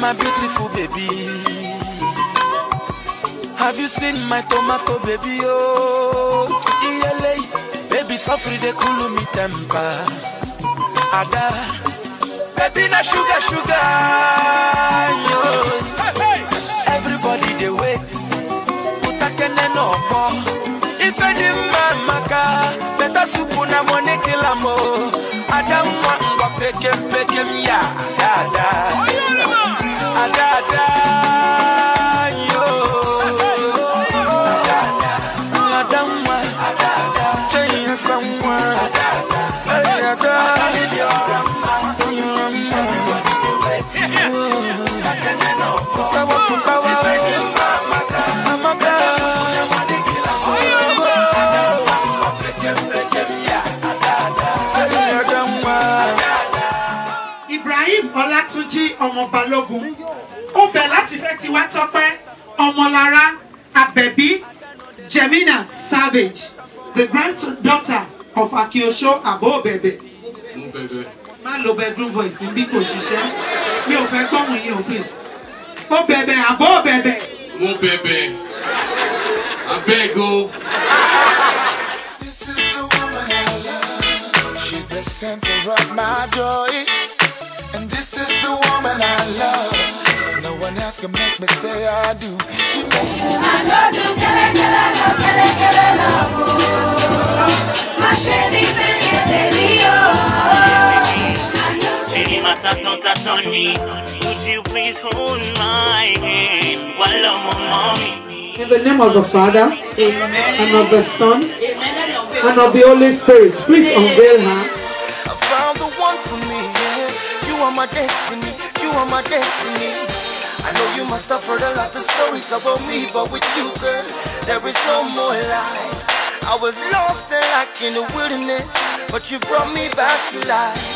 my beautiful baby? Have you seen my tomato baby? Oh, ELA, baby, suffering the cool me temper. Ada, baby, na sugar, sugar. Yo. Everybody they wait. Utakene no more. If I any maka, better soup a money kill mo. Ada mwa ngwa pekem pekem ya, ya, ya. Ibrahim ọlátúnjí ọmọ balógun ó bẹ̀ láti fẹ́ tiwa tọ́pẹ́ ọmọlára abẹ́bí jemina savage the granddaughter of akiosho abobebe. Má lo bedroom voice bí kò ṣiṣẹ́ mi ò fẹ́ gbọ́hùn yín o please ó bẹ̀bẹ̀ àbóbẹ̀bẹ̀ Mo bẹ̀bẹ̀. Abeg o. This is the woman I love. She's the center of my joy. And this is the woman I love. No one else can make me say I do. She makes me Chini mataton tatoni, would you please hold my hand while I'm on mommy? In the name of the Father, and of the Son, and of the Holy Spirit, please unveil her. I found the one for me. Yeah. You are my destiny. You are my destiny. I know you must have heard a lot of stories about me, but with you, girl, there is no more lies. I was lost and like in the wilderness, but you brought me back to life.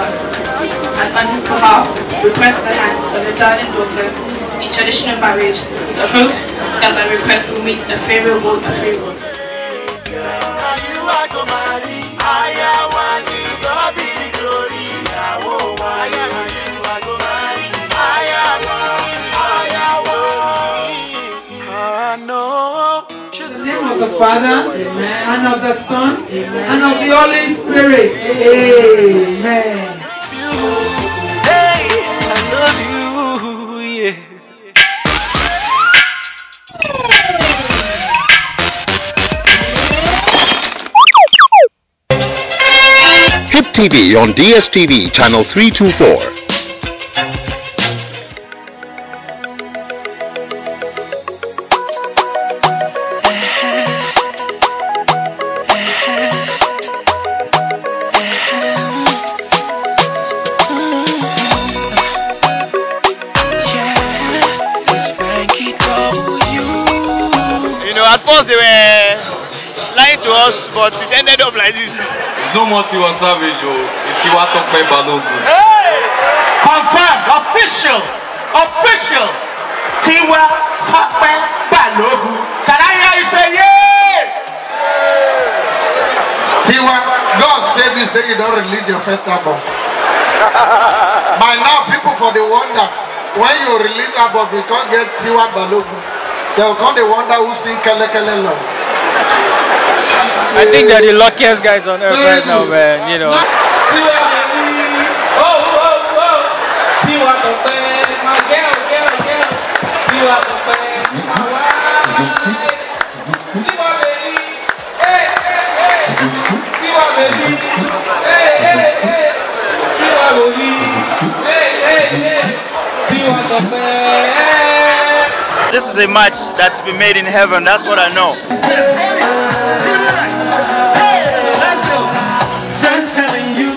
and on his behalf, request the hand of your darling daughter in traditional marriage, with the hope that our request will meet a favorable agreement. The name of the Father, and of the Son, and of the Holy Spirit. Amen. Hey, I love you. Yeah. Hit TV on DSTV channel 324. Us, but it ended up like this. It's no more Tiwa Savage o. It's Tiwa Tope Balogun. Confirm, official, official. Tiwa Tope Balogun. Can I hear you say yeah? Tiwa, God save you, say you don't release your first album. By now, people for the wonder when you release album, we can't get Tiwa Balogun. They will come, they wonder who sing Kele Kele Love. I think they're the luckiest guys on earth right now, man. You know. This is a match that's been made in heaven, that's what I know.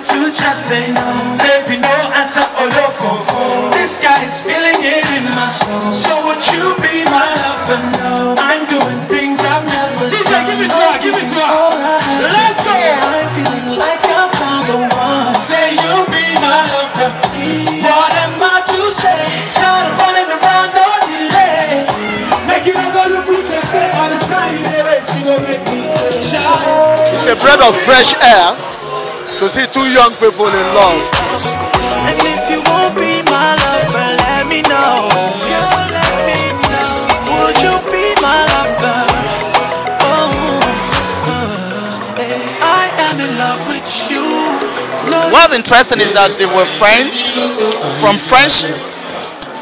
to just say no. Baby, no answer all your phone. This guy is feeling it in my soul. So would you be my lover? No, I'm doing things I've never DJ, done. give it to her, give it to her. Let's go. I'm feeling like I found the one. Say you'll be my lover. What am I to say? Tired of running around, no delay. Make it all look good, just on the side. She gonna make me shine. It's a breath of fresh air to see two young people in love. And if you won't be my lover, let me know. Just let me know. Would you be my lover? Oh, uh, I am in love with you. No, What's interesting is that they were friends. From friendship,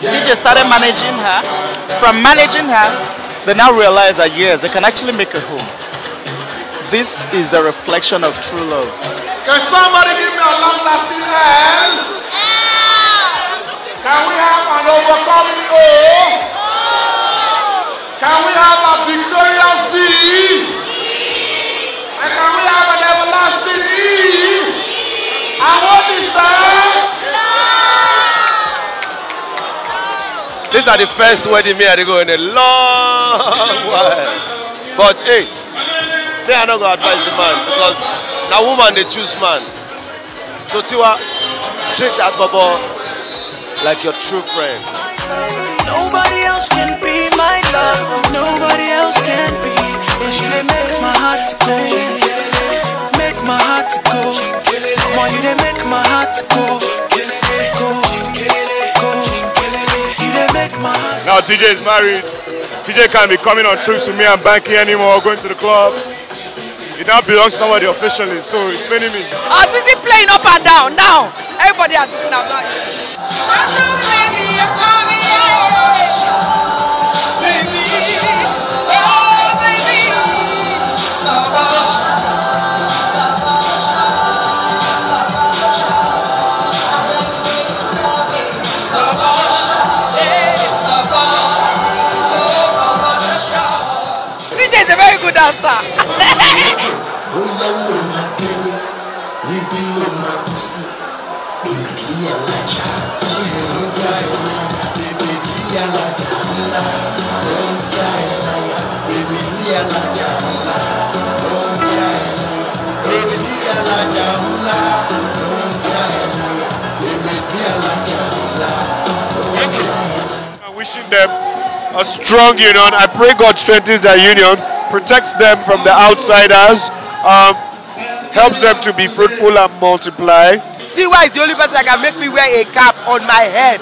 DJ started managing her. From managing her, they now realize that yes, they can actually make a home. This is a reflection of true love. Can somebody give me a long lasting L? Can we have an overcoming O? Can we have a victorious V? And can we have an everlasting E? And what is that? These are the first wedding me they go in a long while. But hey, me I not gonna advise the man because now woman they choose man. So Tiwa, treat that bubble like your true friend. Nobody else can be my love. Nobody else can be. And she they make my heart to go. Make my heart to go. Come on, you they make my heart go. Go, go. You they make my heart. Now TJ is married. TJ can't be coming on trips with me and banking anymore, going to the club. It now belongs to somebody officially, so it's paining me. I was busy playing up and down. Now everybody has seen I'm not. DJ is a very good dancer. Wishing them a strong union. I pray God strengthens their union, protects them from the outsiders, um, Help them to be fruitful and multiply. Tiwa is the only person that can make me wear a cap on my head.